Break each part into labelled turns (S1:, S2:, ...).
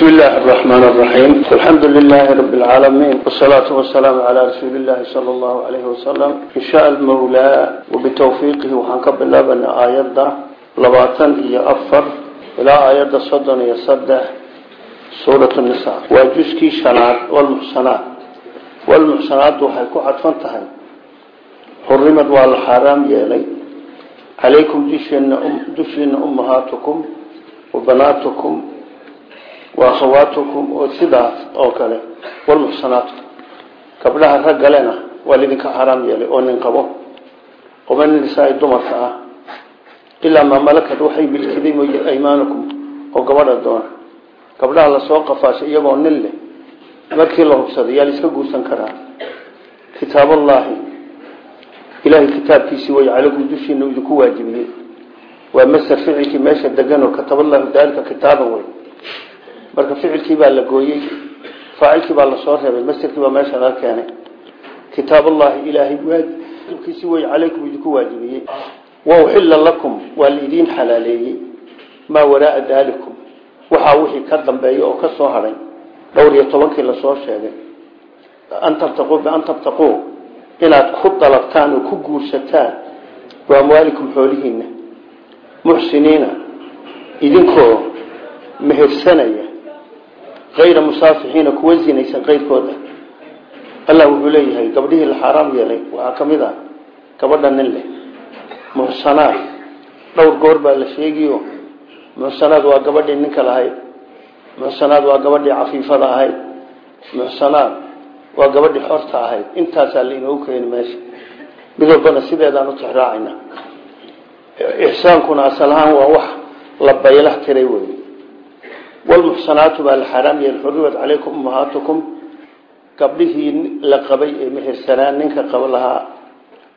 S1: بسم الله الرحمن الرحيم الحمد لله رب العالمين والصلاة والسلام على رسول الله صلى الله عليه وسلم إن شاء المولى وبتوفيقه وحنكب الله بأن آيات لباتن هي أفر إلى آيات صدن يصدح سورة النساء وجزكي شنات والمحسنات والمحسنات وحيكو عطفان تهي حرمت والحرام يلي عليكم دشين أمهاتكم وبناتكم وأخواتكم وسيدات أو كله والمحسنات قبلها رجلنا والذين حرام يلي أو ننقبه ومن النساء الدمر إلا ما ملكت وحي بالكذب أيمانكم وقبل الدون قبلها لسوق فاش يبغى نله markii la hubsaday yaa iska guursan karaa kitaab allahi ilaahay kitaabkiisii way calaykum dushiina idinku waajibiyey waa masar ficilkii meesha degan oo kataballahu daalika kitaaban wey marka ficilkii baa la gooyey faacilkii baa la soo reebay masarkii baa meesha laga keenay. Kitaab allahi ilaahay waajibkiisii way calaykum idinku waajibiyey. Wa uxilla lakum waa laidiin xalaaleeyey. Maa waraaa daalikum waxaa wixii ka dambeeya oo ka soo hadhay dhowr iyo tobankii la soo sheegay. An tabtaquu bian inaad ku dalabtaan oo ku guursataan biamwaalikum xoolihiina muxsiniina idinkoo mehersanaya kayra musaafixiina kuwa zinaysan qayrkooda allah wuxuu leeyahay gabdhihii la xaaraam yeelay waxaa ka mid ah gabadha nin leh muxsanaad dhowr goor baa la sheegiyo muxsanaad waa gabadhii ninka lahayd muxsanaad waa gabadhii cafiifada ahayd muxsanaad waa gabadhii xorta ahayd intaasaa lainoogu keeni meesha mid walbana sideedaan u tixraacayna ixsaankuna asal ahaan waa wax la baylah tiray wey la la qabay ee mehersanaan ninka qaba lahaa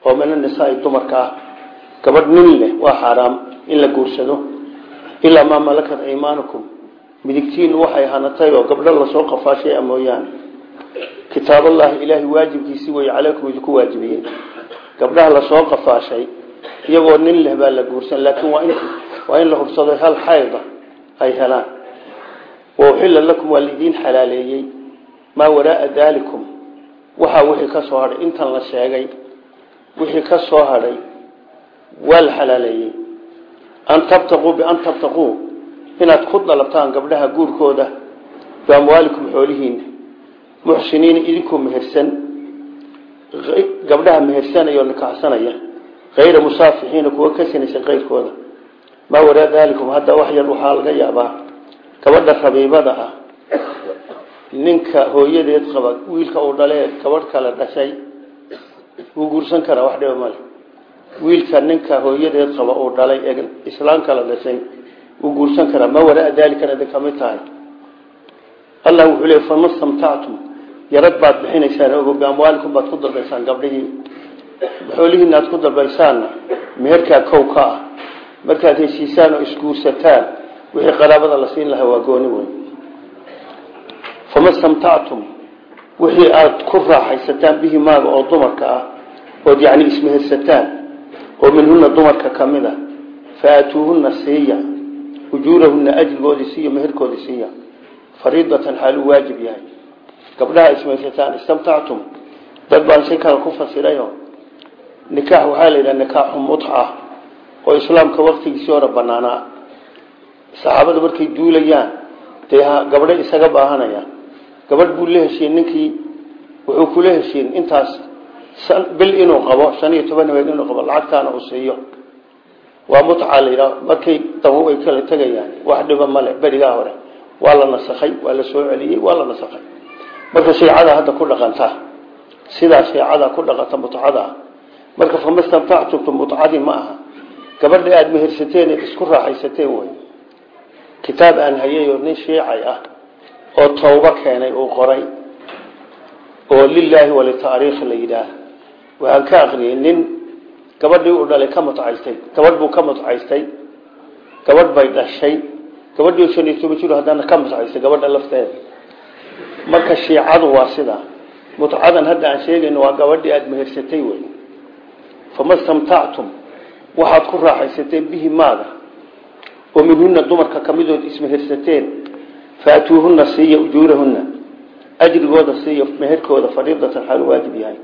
S1: oo mina nisaai dumarka ah gabadh nin leh waa xaaraam in la guursado ilaa maa malakat aymaanukum midigtiin waxay hanatay oo gabdho la soo qafaashay mooyaane kitaaballahi ilaahay waajibkiisii way calaykum idinku waajibiyey gabdhaha la soo qafaashay iyagoo nin leh baa la guursan laakiin waa in waa in la hubsado hal xayda ay helaan uxilla lakum waa laidiin xalaaleeyey maa waraaa daalikum waxaa wixii ka soo hadhay intan la sheegay wixii ka soo hadhay waa la xalaaleeyey an tabtaquu bian tabtaquu inaad ku dalabtaan gabdhaha guurkooda biamwaalikum xoolihiina muxsiniina idinkoo mehersan gabdhaha mehersanaya oo nikaxsanaya kayra musaafixiina kuwa ka sinaysan qayrkooda maa waraa daalikum hadda wax yar waxaa laga yaabaa gabadha rabiibada ah ninka hooyadeed qaba wiilka uu dhalee gabadh kale dhashay wuu guursan karaa wax dhiba male wiilka ninka hooyadeed qaba uu dhalay ee islaam kale dhashay wuu guursan karaa. Maa waraa daalikana idin ka mid tahay. Allah wuxuu leey fama stamtactum yarad baad bixinaysaan ogo biamwaalikum baad ku dalbaysaan gabdhihii. Xoolihiina ku dalbaysaanna meherkaa kow ka ah. Markaad heshiisaan oo isguursataan wixii qaraabada la siin lahaa waa gooni weyn. Fama stamtactum wixii aad ku raaxaysataan bihi maaga oo dumarka ah ood yacni ismehersataan oo minhuna dumarka ka mid a fa aatuuhuna siiya ujuurahuna ajrigoodii siiya meherkoodii siiya. Fariidatan xaaluu waajib yahay. Gabdhaha ismaysataan istamtactum dad baan si kale ku fasirayo. Nikaax waxaa la yidhaha nikaaxu mutca oo islaamka waktigiisii hore banaanaa saxaabada markay duulayaan dee gabdho isaga baahanayaan. Gabadh buu la heshiin ninkii wuxuu kula heshiin intaas bil inuu qabo shan iyo toban habeen inuu qabo lacagtaana uu siiyo. Waa mutca la yidhaha markay dabo ay kala tegayaan wax dhiba male berigaa hore waa la nasakhay waa la soo celiyey waa la nasakhay. Marka shiicada hadda ku dhaqanta sidaa shiicada ku dhaqanta mutcada marka famastamtactumtu mutcadii ma aha. Gabadha aada mehersateen isku raaxaysateen wey kitaab aan hayayoo nin shiicay ah oo tawbo keenay uu qoray oo lilaahi walitaariikh la yidhaah. Waxaan ka aqriyay nin gabadhii uu dhalay ka mutcaystay gabadh buu ka mutcaystay gabadh bay dhashay gabadhii shan iyo toban jir haddana ka mutcaystay gabadha lafteeda. Marka shiicadu waa sidaa mutcadan hadda aan sheegayno waa gabadhii aada mehersatay wey fama stamtactum waxaad ku raaxaysateen bihi maaga oo minhuna dumarka kamidood ismehersateen faatuuhuna siiya ujuurahuna ajrigooda siiya meherkooda fariidatan xaalu waajib yahay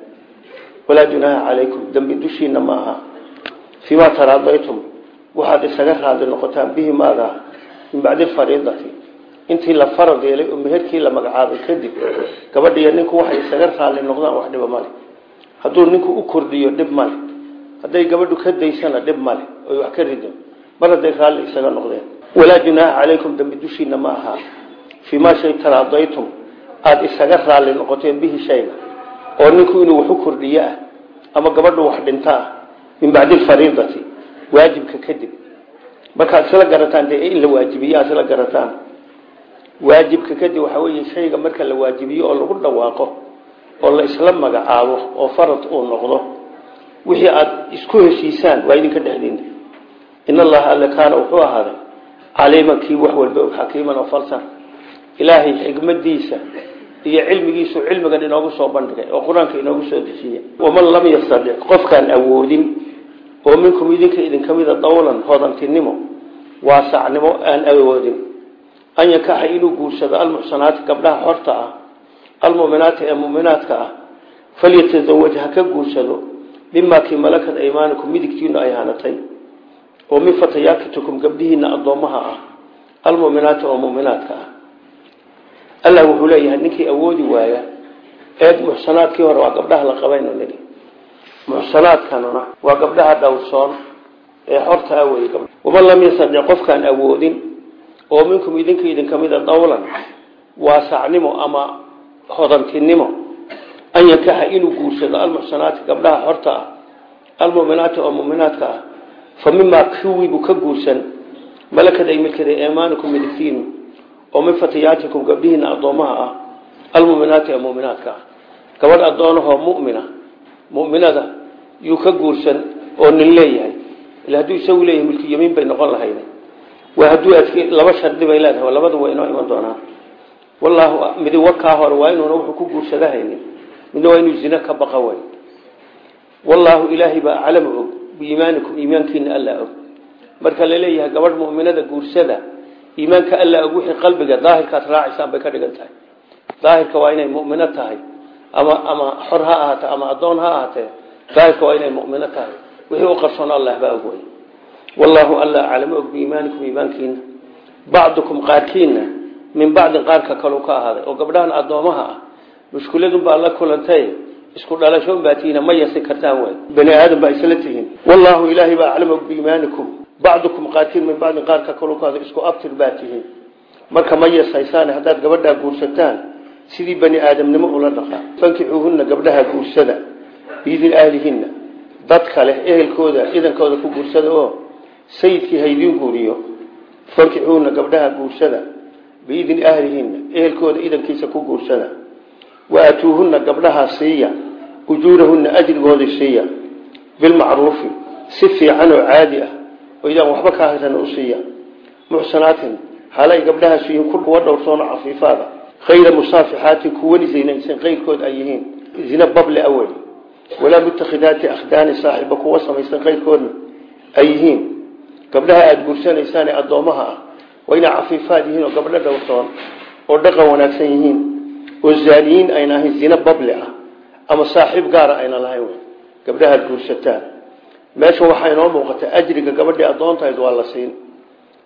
S1: walaa junaaha calaykum dembi dushiina ma aha fiimaa taraadaytum waxaad isaga raadli noqotaan bihi maaga min bacdi fariidati intii la farad yeelay oo meherkii la magacaabay kadib gabadhiiyo ninku waxay isaga raadli noqdaan wax dhiba male hadduu ninku u kordhiyo dhib male hadday gabadhu ka daysana dhib male oy wax ka rido mar hadday raalli isaga noqdeen. Walaa junaaha calaykum dambi dushiina ma aha. Fii maa shay taraadaytum aada isaga raalli noqoteen bihi shayga oo ninku inuu wax u kordhiyo ah ama gabadhu wax dhinto ah min bacdi alfariidati waajibka kadib. Markaad isla garataan dee in la waajibiyo aad isla garataan. Waajibka kadib waxaa weeye shayga marka la waajibiyo oo lagu dhawaaqo oo la isla magacaabo oo farad uu noqdo wixii aada isku heshiisaan waa idinka dhexdiina in allaha alle kaana wuxuu ahaaday caliiman kii wax walba xakiiman oo falsan ilaahay xikmadiisa iyo cilmigiisu cilmigan inoogu soo bandhigay oo qur'aanka inoogu soo dejiyey waman lam yastadic qofkaan awoodin oo minkum idinka idinka mida dawlan hodantinimo waasacnimo aan awoodin. An yankaxa inuu guursado almuxsanaati gabdhaha xorta ah almuminaati ee muminaadka ah. Falyatazawaj ha ka guursado mimaa kii malakad aymaanikum midigtiinu ay hanatay oo min fatayaakitukum gabdhihiina addoommaha ah almuminaati oo muminaadka ah. Allah wuxuu leeyahay ninkii awoodi waaya eed muxsanaadkii hore waa gabdhaha la qabayno nigi muxsanaadkanuna waa gabdhaha dhowrsoon ee xorta ah wey waman lam yastadic qofkaan awoodin oo minkum idinka idinka mida dawlan waasacnimo ama hodantinimo an yankaxa inuu guursado almuxsanaati gabdhaha xorta ah oo muminaadka ah fa mimaa kuwiibuu ka guursan malakad ay milkaday eemaanikum midigtiinu oo min fatayaatikum gabdhihiina addoomaha ah almuminaati ee muminaadka ah. Gabadh addoonahoo mumina muminada yuu ka guursan oo nin leeyahay. Ila hadduu isagu leeyahay milku yamiin bay noqon lahayd. Waa hadduu adke laba shardi bay leedahay labada waa inoo iman doonaa. Wallaahu midi wakaa biiimaanikum iimaankiina alla og. Marka la leeyahay gabadh muminada guursada iimaanka alla og wixii qalbiga daahirkaad raacaysaan bay ka dhigan tahay. Daahirka waa inay mumino tahay ama ama xor ha ahaatee ama addoon ha ahaatee daahirka waa inay mumino tahay. Wixii u qarsoon allah baa og wey wallaahu alla aclamu og biiimaanikum iimaankiina. Bacdukum qaarkiina min bacdin qaarka kaleu ka ahaaday oo gabdhahan addoomaha ah baa la kulantay isku dhalasho un baa ma yasi kartaan way bani aadam baa isla tihiin. Wallaahu ilaahay baa aclamu biiimaanikum bacdukum qaarkiin min bacdin kaleu ka ahaaday isku abtir baa tihiin. Marka ma yasaysaan haddaad gabadhaa guursataan sidii bani aadamnimo ula dhaqaa fankixuuhuna gabdhaha guursada biidin ahlihinna dad kale ehelkooda idankooda ku guursada oo sayidkii haydiin guuriyo. Fankixuuhuna gabdhaha guursada biidni ahlihinna ehelkooda idankiisa ku guursada waatuuhuna gabdhaha siiya ujuurahuna ajrigooda siiya bilmacruufi si fiican oo caadi ah oo idaan waxba ka haran u siiya. Muxsanaatin halay gabdhahaas yihiin kuwa dhowrsoon cafiifaada khayra musaafixaatin kuwani zinaysan qayrkood ay yihiin. Zina bable awel. Walaa mutakhidaati akhdaani saaxiba kuwa samaysan qayrkoodna ay yihiin. Gabdhaha aada guursanaysaan ee addoomaha ah waa inay cafiifaad gabdho dhowrsoon oo dhaqan wanaagsan oo zaaniyiin ayna ahayn zina bable ah ama saaxiib gaara ayna lahayn gabdhaha aada guursataan. Meesha waxaa inoo muuqata ajriga gabadhii addoontahayd waa la siin.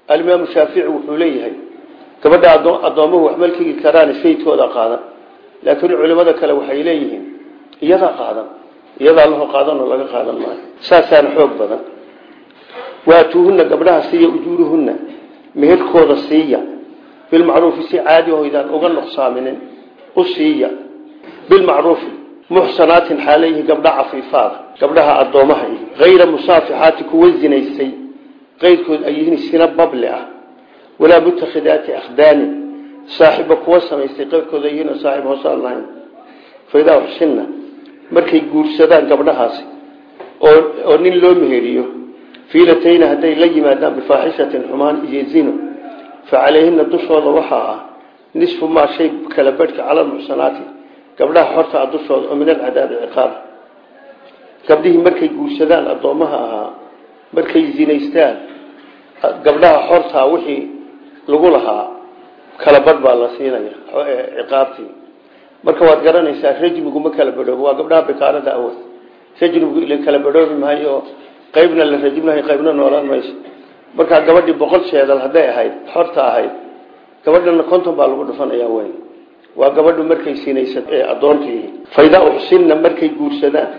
S1: Alimaamu shaafici wuxuu leeyahay gabadha addoomuhu wax malkigi karaan sayidkooda qaadan. Laakiin culimada kale waxay leeyihiin iyadaa qaadan iyadaa laho qaadanoo laga qaadan maayo. Saasaana xoog badan. Waatuuhuna gabdhaha siiya ujuuruhuna meherkooda siiya. Bilmacruufi si caadi hoydaan uga nuqsaaminin u siiya bilmacruufi muxsanaatin xaalayhi gabdha cafiifaada gabdhaha addoomaha ihi hayra musaafixaati kuwa zinaysay qayrkood ay yihiin sina bable ah. Walaa mutakhidaati akhdaanin saaxiba kuwa samaystay qayrkooda yihiin oo saaxib hoosaan lahayn. Faidaa uxsinna markay guursadaan gabdhahaasi oo nin loo meheriyo fiilatayna hadday la yimaadaan bifaaxishatin xumaan iyo zino fa calayhina dushooda waxaa ah nisfu maa shay kala badhka cala muxsanaati gabdhaha xorta a dushooda oo min alcadaabi ciqaab. Gabdhihii markay guursadaan addoommaha ahaa markay zinaystaan gabdhaha xortaa wixii lagu lahaa kala badh baa la siinaya ciqaabtii. Marka waad garanaysaa rajmigu ma kala badhoobo waa gabdhaha bikaarada awad rajmigu ila kala badhoobi maayo oo qaybna la rajminahay qaybna noolaan mayso markaa gabadhii boqol sheedal hadday ahayd xorta ahayd gabadhana konton baa lagu dhufanaya weyn. Waa gabadhu markay sinaysa ee addoontii. Faydaa uxsinna markay guursadaan.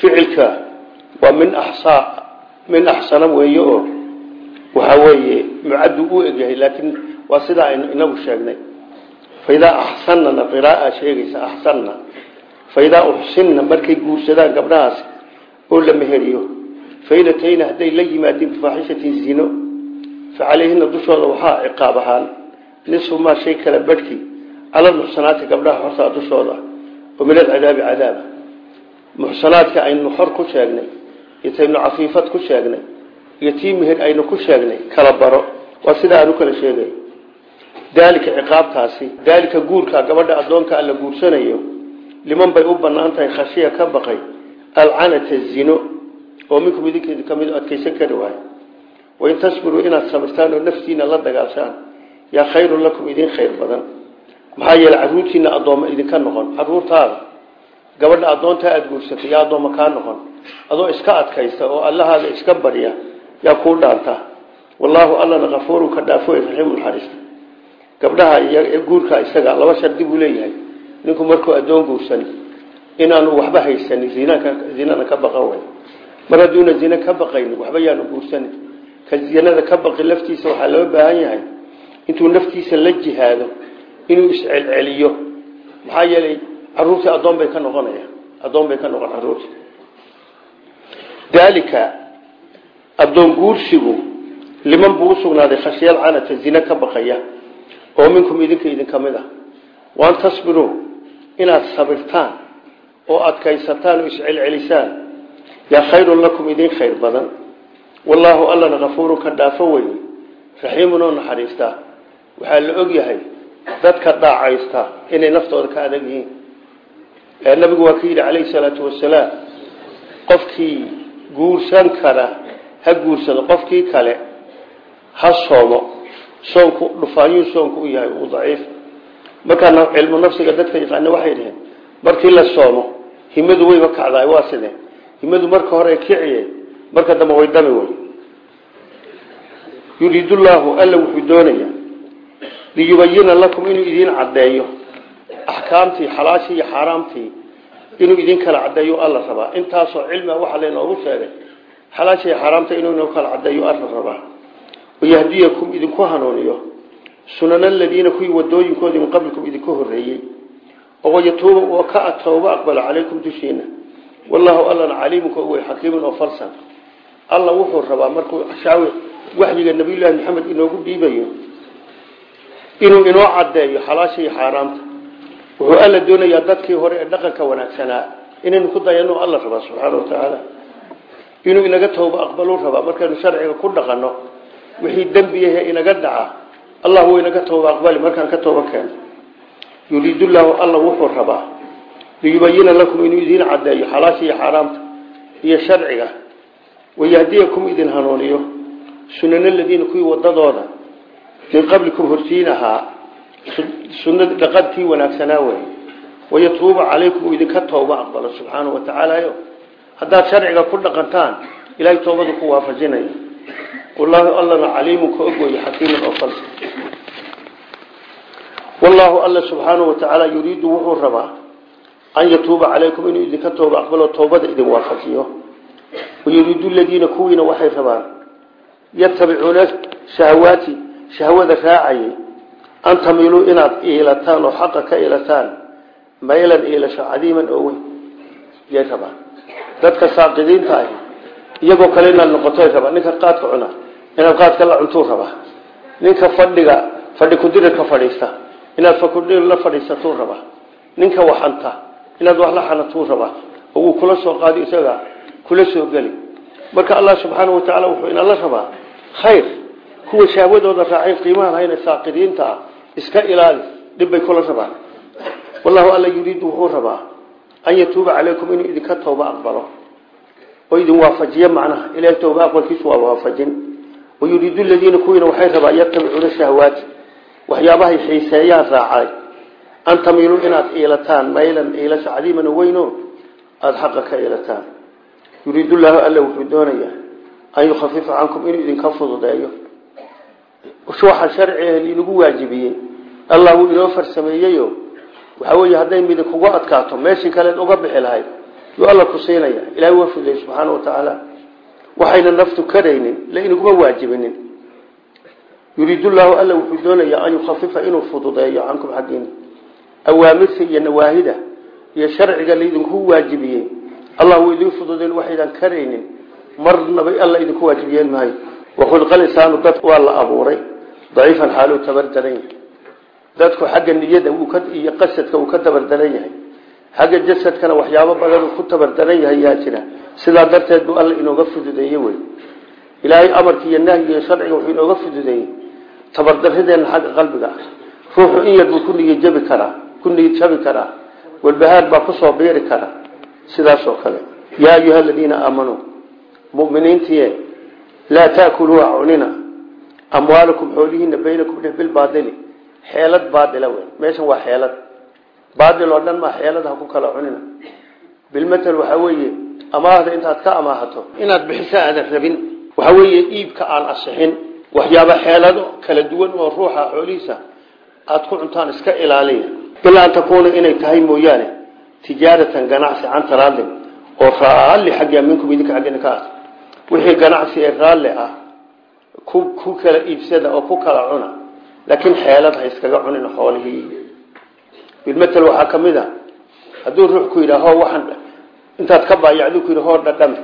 S1: Ficilka waa min axsaa min axsana weeye oo waxa weeye mucaddu u egyahay laakiin waa sidaa aynu inagu sheegnay. Faidaa axsanana qiraaa sheegaysa axsanna faidaa uxsinna markay guursadaan gabdhahaas oo la meheriyo. Fainatayna hadday la yimaadeen bifaaxishatin zino fa calayhina dushooda waxaa ciqaab nisfu maa shay kala badhkii cala muxsanaati gabdhaha xortaa dushooda oo min alcadaabi cadaaba. Muxsanaadka aynu xor ku sheegnay iyo taynu cafiifad ku sheegnay iyo tii meher aynu ku sheegnay kala baro waa sidaa aanu kala sheegay. Daalika ciqaabtaasi daalika guurka gabadha addoonka alla guursanayo liman bay u bannaan tahay khashiya ka baqay alcanata zino oo minkum idinkeedi ka mid adkaysan kari waayo. Wain inaad sabirtaan oo la dagaashaan yaa khayrun lakum idin khayr badan. Maxaa yeele caruurtiina addoommo idinka noqon. Caruurtaada gabadha addoontaa aada guursatay yaa addoommo kaa noqon. Adoo iska adkaysta oo allahaada iska barya yaa kuu dhaanta. Wallaahu allana kafuuru ka dhaafo raxiimu naxariista gabdhaha iyo guurka isaga laba shardi buu leeyahay. Ninku markuu addoon guursan inaanu waxba haysanin zinana ka baqan way mar hadduuna zine ka baqaynin waxba yaanu guursanin ka zinada ka baqi laftiisa waxaa loo baahan yahay intuu naftiisa la jihaado inuu iscelceliyo maxaa yeelay caruurtii addoon bay ka noqonaya addoon bay ka noqon caruurti daalika addoon guursigu liman buu usugnaaday khashiyal canata zine ka baqaya oo minkum idinka idinka mid ah. Waan tasbiruu inaad sabirtaan oo adkaysataan oo iscelcelisaan. Yaa khayrun lakum idin khayr badan. Wallaahu allana kafuurun ka dhaafo wey raxiimun oo naxariistaa waxaa la og yahay dadka dhaacaysta inay naftooda ka adag yihiin. Nabigu waa ka yidhi calayhi salaatu wasalaam qofkii guursan kara ha guursado. Qofkii kale ha soomo. Soonku dhufaanyuu soonku u yahay uu daciif. Markaa cilmu nafsiga dadka yaqaana waxay dhaheen markii la soomo himadu wayba kacdaay waa sidee himadu marka hore kiciye marka dambe way dami wey yuriidu llaahu alla wuxuu doonaya liyubayina lakum inuu idiin caddeeyo axkaamtii xalaashii iyo xaaraamtii inuu idin kala caddeeyo alla rabaa. Intaasoo cilmiga waxaa laynoogu sheegay xalaashii iyo xaaraamta inuu inoo kala caddeeyo alla rabaa. Wayahdiyakum idinku hanuuniyo sunana aladiina kuwii wadooyinkoodii min qablikum idinku horeeyey oo yatuuba oo ka tooba aqbala calaykum dushiina wallahu allana caliimunka wey xakiimun oo falsan alla wuxuu rabaa markuu shaawi waxyiga nabiyullaahi maxamed inoogu dhiibayo inuu inoo caddeeyo xalaasha iyo wuxuu alla doonayaa dadkii hore ee dhaqanka wanaagsanaa inaynu ku dayano alla rabaa wa tacaala. Inuu inaga tooba aqbaluu rabaa markaynu sharciga ku dhaqanno wixii dembiyahe inaga dhaca allah wuu inaga tooba aqbali markaan ka tooba keeno yuriidu llaahu alla wuxuu rabaa liyubayina lakum inuu idiin caddeeyo xalaasha iyo iyo sharciga wayahdiyakum idin hanuuniyo sunana aladiina kuwii wadadooda min qablikum hortiin ahaa sunad dhaqadkii wanaagsanaa wey wayatuuba calaykum idinka tooba aqbalo subxaanau wa tacaala haddaad sharciga ku dhaqantaan ilahay toobadu ku waafajinaya. Wallaahu allana caliimun ka ogooye xakiiman oo falsa wallaahu alla subxaanau wa tacaala yuriidu wuxuu rabaa an yatuuba calaykum inuu idinka tooba aqbalo toobada idin shahwada raacayay an tamiluu inaad iilataan oo xaqa ka iilataan maylan iilasho cadiiman oo weyn. Yay rabaan dadka saaqidiinta ahi iyagoo kale inaad noqotoy rabaa. Ninka qaadka cuna inaad qaadka la cuntuu rabaa. Ninka fadhiga fadhi kudirirka fadhiista. Inaad fakudir la fadhiisatuu rabaa. Ninka waxanta inaad wax la xanatuu rabaa. Oo kula soo qaadi isaga kula soo geli. Marka allah subxaana wa tacaala wuxuu inala rabaa khayr kuwa shahwadooda raacay qiimaha lahayn saaqidiinta ah iska ilaali dhibbay kula rabaan. Wallahu alla yuriidu wuxuu rabaa an yatuuba calaykum inuu idinka tooba aqbalo. Oo idin waafajiyo macnaha ilahay tooba aqbalkiisu waa waafajin. Wayuriidu ladiina kuwiina waxay rabaa yatabicuuna shahawaati waxyaabahay xiiseeyaan raacay. An tamiiluu inaad iilataan maylan iilasha cadiiman weyno aada xaqa ka iilataan. Yuriidu llaahu alla wuxuu doonayaa an yukhafifa cankum inuu idinka fududeeyo waxa sharciga inagu waajibiyey allah wuu inoo farsameeyeyo waxaa weeye hadday midi kugu adkaato meeshii kaleed uga bixi lahayd yuu alla ku siinaya ilahay waa fudeey subxaana wa tacaala waxayna naftu karaynin la inaguma waajibinin. Yuriidu llaahu alla wuxuu doonayaa an yukhafifa inuu fududeeyo cankum xaggiina awaamirta iyo nawaahida iyo sharciga laidinku waajibiyey allah wuu idin fududeyn waxaydan karaynin. Marnaba alla idinku waajibiyeen maayo wakhulqa insaanu dadku waa la abuuray daciifan xaaluu tabardaran yahay dadku xagga niyada iyo qasadka uu ka tabardaran yahay xagga jasadkana waxyaabo badan uu ku tabardaran yahay yaa jira sidaa darteed buu alla inooga fududeeye wey ilaahay amarka iyo nahyiga iyo sharciga wuxuu inooga fududeeyey tabardaradeena xagga qalbiga ah ruuxu in yar buu ku niyad jabi karaa ku niyad jabi karaa walbahaar baa ku soo biiri kara sidaas oo kale yaa laa taakuluu cunina. Amwaalakum xoolihiina baynakum dheh bilbaadili xeelad baadila wey meeshan waa xeelad. Baadil oo dhan maa xeelad ha ku kala cunina. Bilmatel waxaa weeye amaahda intaad ka amaahato inaad bixiso aadan rabin. Waxaa weeye iibka aan asixin waxyaaba xeelado kala duwan oo ruuxa xoolihiisa aada ku cuntaan iska ilaaliya. Ilaa an takuuna inay tahay mooyaane tijaaratan ganacsi can taraadin oo raalli xagga minkum idinka ah wixii ganacsi ee raalli ah ku kala iibsada oo ku kala cuna laakiin xeelad ha iskaga cunin xoolihii. Bilmatel waxaa ka mid a hadduu ruux ku yidhaah hoo waxaan intaad ka baayacdu ku yidhi hoo dhadhami.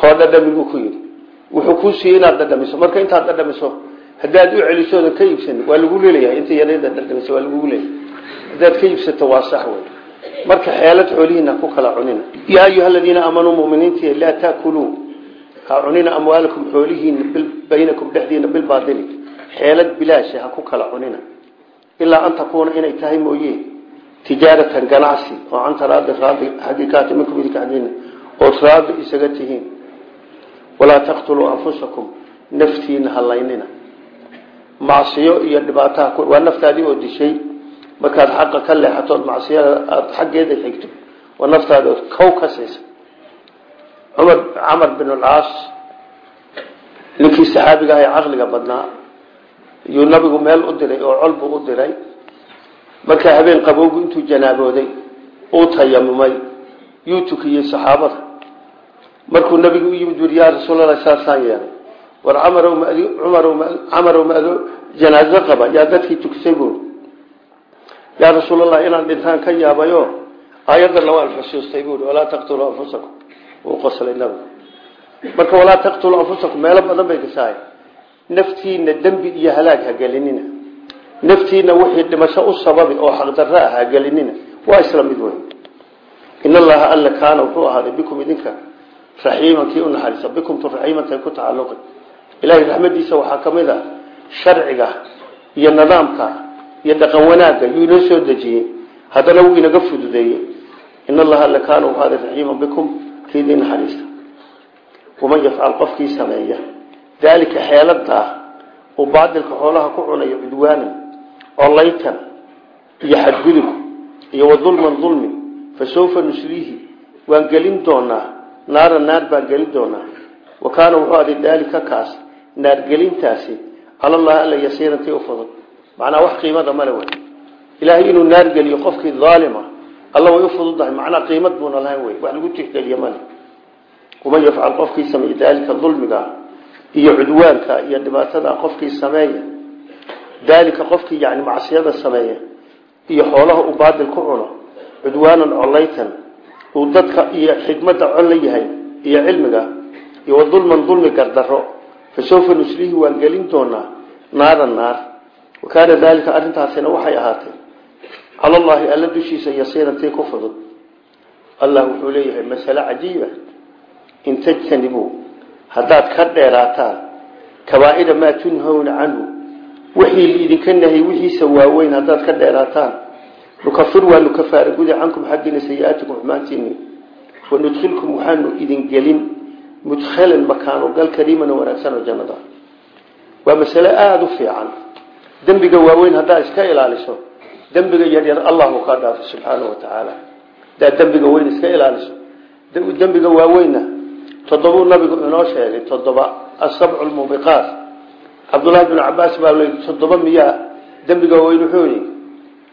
S1: Hoo ku yidhi. Wuxuu kuu siiyey inaad dhadhamiso. Marka intaad dhadhamiso haddaad u celisooda ka iibsan waa lagu leelayahay inta yareeda dhadhamiso waa lagugu leeyahay. Haddaad ka iibsato waa sax wey marka xeelad xoolihiina ku kala cunina. Yaa ayuha aladiina aamanuu muminiinti laa taakuluu ha cunina amwaalakum xoolihiina baynakum dhexdiina bilbaadili xeelad bilaasha ha ku kala cunina. Ilaa an takuuna inay tahay mooye. Tijaaratan ganacsi oo canta raadi raadi xaqiiqaati minkum idinka xaggiina ood raadi isaga tihiin. Walaa taqtuluu anfusakum naftiina halaynina macsiyo iyo dhibaataha waa naftaadii oo dishay. Markaad xaqa ka leexatood macsiyada aada xaggeeda xigto waa naftaadi ood kow ka siisa cumar camar bin alcaas ninkii saxaabiga ah ee caqliga badnaa yuu nabigu meel u diray oo col buu u diray markaa habeen qabowgu intuu janaabooday uu tayamumay yuu tukiyey saxaabada. Markuu nabigu u yimid uri yaa rasuulallah saasaan yeelay war camarow ma ado janaazo qaba yaa dadkii tukisay buuri yaa rasuulallah inaan dhintaan ka yaabayo aayadana waan xusuustay buuri wuu qoslay nabigu marka walaa taqtuluu anfusakum meelo badan bay kasahay naftiina dembi iyo halaag ha gelinina. Naftiina wixii dhimasho u sababi oo xaqdarro ah ha gelinina. Waa isla mid wey in allaha alla kaana wuxuu ahaaday bikum idinka raxiiman kii u naxariisa. Bikumtu raxiimantay ku tacalluqi. Ilaahay raxmadiisa waxaa ka mid a sharciga iyo nidaamka iyo dhaqan wanaagga yuu inoo soo dejiyey. Haddana wuu inaga fududeeyey. In allaha alla kaana wuxuu ahaaday raxiiman bikum idin naxariista waman yafcal qofkii sameeya. Daalika xeeladaa uu baadilka xoolaha ku cunayo cudwaanan olaytan iyo xadgudub iyo wadulman dulmi fa sawfa nusliihi waan gelin doonaa naara naar baan gelin doonaa. Wa kaana wuxuu aday daalika kaas naargelintaasi calallahi alla yasiirantii u fudud. Macnaa wax qiimada male wey. Ilaahay inuu naar geliyo qofkii daalima alla way u fududdahay macnaa qiimad buuna lahayn wey wax lagu tixgeliye male waman yafcal qofkii sameeye daalika dulmiga iyo cudwaanka iyo dhibaatada qofkii sameeya daalika qofkii yani macsiyada sameeya iyo xoolaha uu baadil ku cuno cudwaanan colaytan uu dadka iyo xikmadda col la yahay iyo cilmiga iyo wadulman dulmi gardaro fa sawfa nuslihi waan gelin doonaa naaran naar. Wa kaana daalika arrintaasina waxay cala allaahi alla dushiisa yasiirantii ku fudud. Allah wuxuu leeyahay masale cajiiba in tajtanibuu haddaad ka dheeraataan kabaaira maa tunhawna canhu. Wixii liidinka nahay wixiisa waaweyn haddaad ka dheeraataan. Nukafir waanu kafaara gudi cankum xaggiina sayi-aatikum xumaantiini wanudkhilkum waxaanu idin gelin mudkhalan makaano gal kariiman oo wanaagsan oo jannada. Waa masale aada u fiican. Dembiga waaweyn haddaa iska ilaaliso dembiga yaryar allahu kaa dhaafo subxaanahu wa tacaala haddaad dembiga weyn iska ilaaliso. Dembiga waaweynna toddobuu nabigu inoo sheegay toddoba asabcu lmubiqaat cabdullahi binu cabaas baa l toddoba miyaa? Dembiga waaweyn wuxuu yihi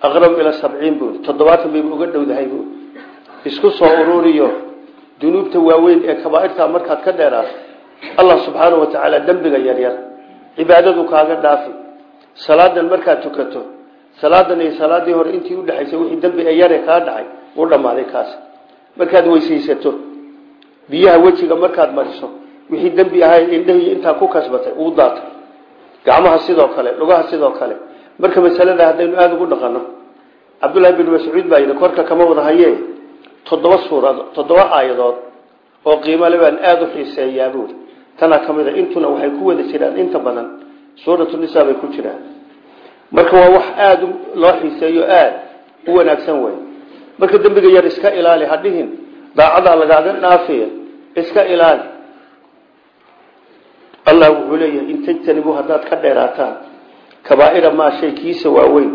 S1: aqrab ila sabciin buu toddobaatan bayba uga dhowdahay buu isku soo ururiyo dunuubta waaweyn ee kabaairta markaad ka dheeraato allah subxaanahu wa tacaala dembiga yaryar cibaadadu kaaga dhaafi. Salaadan markaad tukato salaadan iyo salaadii hore intii udhexaysay wixii dembi ee yare kaa dhacay u dhammaaday kaas. Markaad weysaysato biyaha wejiga markaad mariso wixii dembi ahay indhahii intaa ku kasbatay uu daatay. Gacmaha sidoo kale lugaha sidoo kale. Marka masalada haddaynu aada ugu dhaqano cabdullaahi bin mascuud baa yidhi korka kama wada haye toddoba suurad toddoba aayadood oo qiimale baan aada u xiiseeyaa buuri tanaa ka mid a intuna waxay ku wada jiraan inta badan suuratu nisaa bay ku jiraan marka waa wax aada loo xiiseeyo aada u wanaagsan wey marka dembiga yar iska ilaali hadhihin daacadaa lagaaga dhaafiya iska ilaali. Allah wuxuu leeyahay in tajtanibuu haddaad ka dheeraataan kabaaira maa shay kiisa waaweyn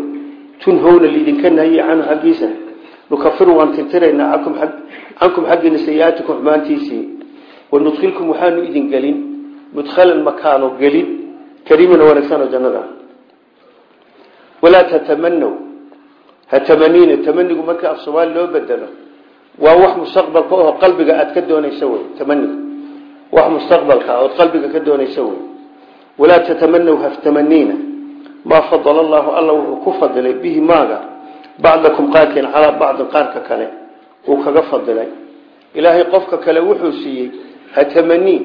S1: tunhowna liidinka nahiye canhu xaggiisa. Nukafiru waan tirtiraynaa cankum xaggiina sayi-aatikum xumaantiisii. Wanudkhilkum waxaanu idin gelin. Mudkhalan makaano gelin. Kariiman wanaagsanoo jannada walaa tatamanow ha tamaniina tamanigu marka af soomaali loo bedelo waa wax mustaqbalka oo qalbiga aad ka doonaysa wey tamaniga wax mustaqbalka ood qalbiga ka doonaysa wey. Walaa tatamanow haftamaniina maa fadala allahu alla wuxuu ku fadilay bihi maaga bacdakum qaarkiin calaa bacdin qaarka kale uu kaga fadilay. Ilaahay qofka kale wuxuu siiyey ha tamanii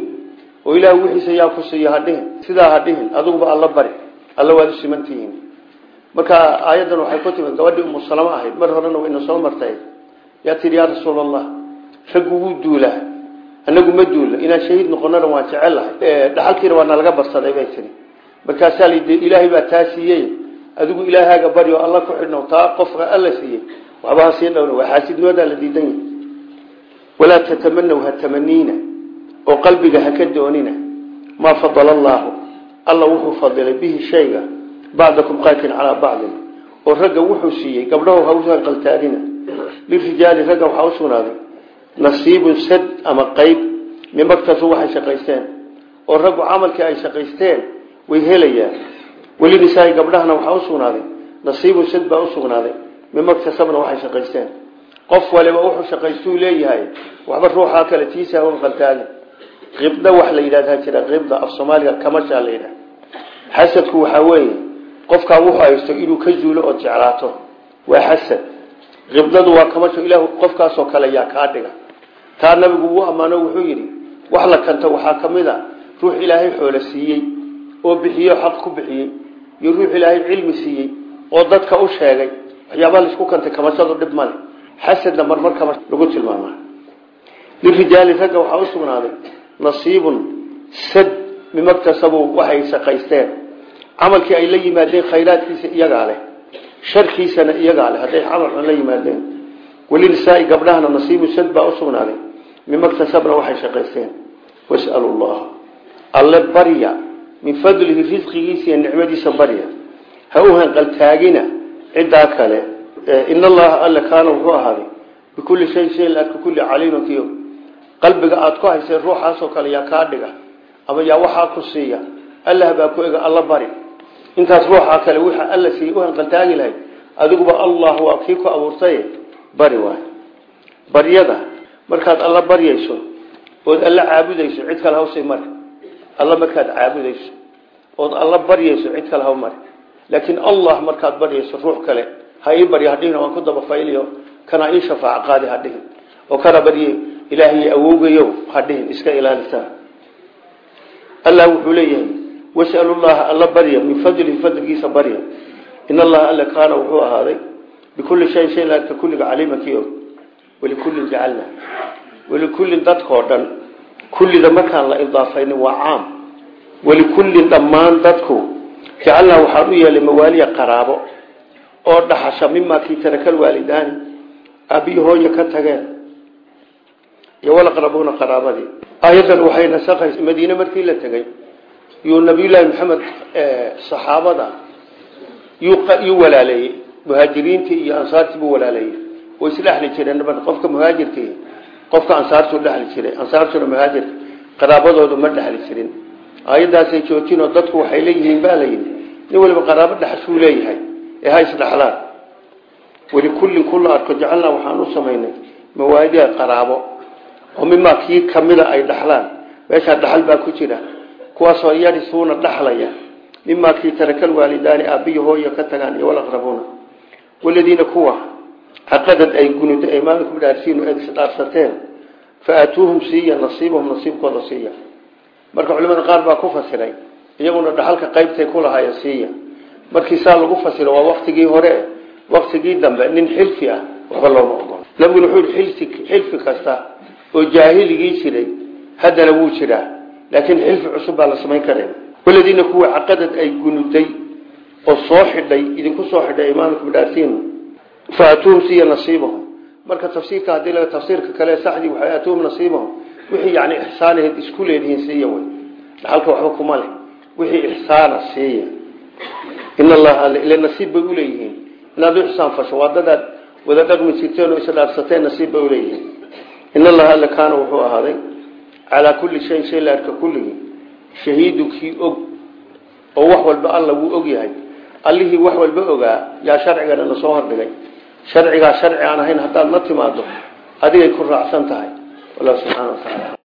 S1: oo ilaah wixiisa yaa ku siiya hadhihin sidaa hadhihin adiguba alla bari. Alla waad u simantihiin marka aayaddan waxay ku timid gabadhii umu salamo ahayd. Mar horena wayna soo martay. Yaa tihi yaa rasuul allah raggu anagu ma duula inaan shahiid noqonana waan jecelahay dhaxalkiina waa nalaga barsaday bay tihi markaasaa lidi ilaahay baa taa adigu ilaahaaga bari oo alla ku xidhno taa qofka alla siiyey. Waxba ha sii dhowna. Waa xaasidnimoodaa la diidan yahay. Walaa tatamanaw ha tamaniina oo qalbiga ha ka doonina. Maa fadala allaahu alla wuxuu fadilay bihi shayga bacdakum qaarkiin calaa bacdin. Oo ragga wuxuu siiyey gabdhahu hawshan qaltaagina lirijaali ragga waxaa u sugnaaday nasiibun sad ama qeyb mimaktasu waxay shaqaysteen. Oo raggu camalkii ay shaqaysteen way helayaan. Weli nisaai gabdhahana waxaa u sugnaaday nasiibun sad baa u sugnaaday mimaktasabna waxay shaqaysteen. Qof waliba wuxuu shaqaystuu leeyahay waxba ruuxaa kale tiisa hawan qaltaagin qibda wax la yidhahdaa jira soomaaliga kamashaa la xasadku waxaa weeye qofkaa wuxuu haysto inuu ka zuulo ood jeclaato. Waa xasad qibdadu waa kamasho ilaah qofkaasoo kale yaa kaa dhiga. Taa nabigu wuu ammaano wuxuu yidhi wax la kanta waxaa ka mid a ruux ilaahay xoolo siiyey oo bixiyo xaq ku bixiyey iyo ruux ilaahay cilmi siiyey oo dadka u sheegay. Waxyaabaa la isku kantay kamashadu dhib male xasadna marmar kama lagu tilmaama. Lirijaali ragga waxaa u sugnaaday nasiibun sad mimaktasabuu waxay shaqaysteen camalkii ay la yimaadeen khayraadkiisa iyagaa leh sharkiisana iyagaa leh hadday camal la yimaadeen. Welinisaai gabdhahana nasiibu sad baa u sugnaaday. Mimaktasabna waxay shaqaysteen? Wasalu llaha alle barya min fadlihi risqigiisa iyo nicmadiisa barya. Ha u hanqaltaagina kale. In allaha alle kaana wuxuu ahaaday bikulli shay shay laadka kulli caliiman kiyo qalbiga aada ku haysay ruuxaasoo kale yaa kaa dhiga ama yaa waxaa ku siiya. Allah baa ku ega alla bari intaas ruuxaa kale wixaa alla siiya u hanqaltaagi lahayd adiguba allah waa kii ku abuurtay. Bari waay. Baryada markaad alla baryayso ood alla caabudayso cid kale hawsay mari. Alla markaad caabudayso ood alla baryayso cid kale haw mari. Laakiin allah markaad baryayso ruux kale ha ii baryo hadhihin waan ku dabafayliyo kana ii shafaac qaadi hadhihin oo kana barye ilaahay awoogayo hadhihin iska ilaalisaa. Allah wuxuu leeyahay wasalu llaha alla barya min fadlihi fadligiisa barya. In allaha alle kaana wuxuu ahaaday bikulli shayin shay laagta kulliga caliimankii og walikullin jacalna walikullin dadkao dhan kullida markaan la idaafaynin waa caam. Walikullin dhammaan dadku jacalnaa waxaan u yeelay mawaaliya qaraabo oo dhaxasha mimaa kii tarakal waalidaani aabiyi hooyo ka tageen. Iyo walaqrabuuna qaraabadii. Aayaddan waxay nasakaysa madiine markii yuu nabiyullaahi maxamed saxaabada yuu walaaleeyey muhaajiriintii iyo ansaartii buu walaaleeyey way isdhexli jireen qofka muhaajirkii qofka ansaartuu dhexli jiray ansaartuna muhaajirka qaraabadoodu ma dhexli jirin. Aayadaasay joojinoo dadku waxay leeyihiin baa layidhi nin waliba qaraabo dhexashuu leeyahay ee ha isdhexlaan walikullin kulla arko jacalnaa waxaan u samaynay mawaadiya qaraabo oo mimaa kii kamida ay dhaxlaan. Meeshaa dhaxal baa ku jira kuwaasoo yarisuuna dhaxlaya mimaa kii tarakal waalidaani aabbiyi hooyo ka tagaan iyo walaqrabuuna. Waladiina kuwa caqadad ay gunuda imaankum dhaarsiinu eed isdhaarsateen fa aatuuhum siiya nasiibahum nasiibkooda siiya. Marka culimada qaar baa ku fasiray iyaguna dhaxalka qaybtay ku lahaaya siiya. Markii saa lagu fasiro waa waktigii hore waktigii dambe nin xilfi ah waxba looma ogolo nabiguna wuxuu yii xilfi kasta oo jaahiligii jiray haddana wuu jiraa laakiin xilfi cusub baa la samayn kara waladiina kuwa caqadad ay gunuday oo soo xidhay idinku soo xidhay imaankum dhaarsiinu fa aatuuhum siiya nasiibahum. Marka tafsiirka haddii laga tafsiirka kale saxdii waxay aatuuhum nasiibahum. Wixii yani ixsaanaheed isku leedihiin siiya wey dhaxalka waxba kuma leh. Wixii ixsaana siiya. In allaha ila nasiib bay uleeyihiin inaad u ixsaan fasho waa dadaad wada dhaqmi jirteen calaa kulli shayin shay la arka kulligii shahiidu kii og oo wax walba alla wuu og yahay allihii wax walba ogaa yaa sharcigana na soo hordhigay sharcigaa sharci aan ahayn haddaad la timaado adigay ku raacsan tahay. Tacaala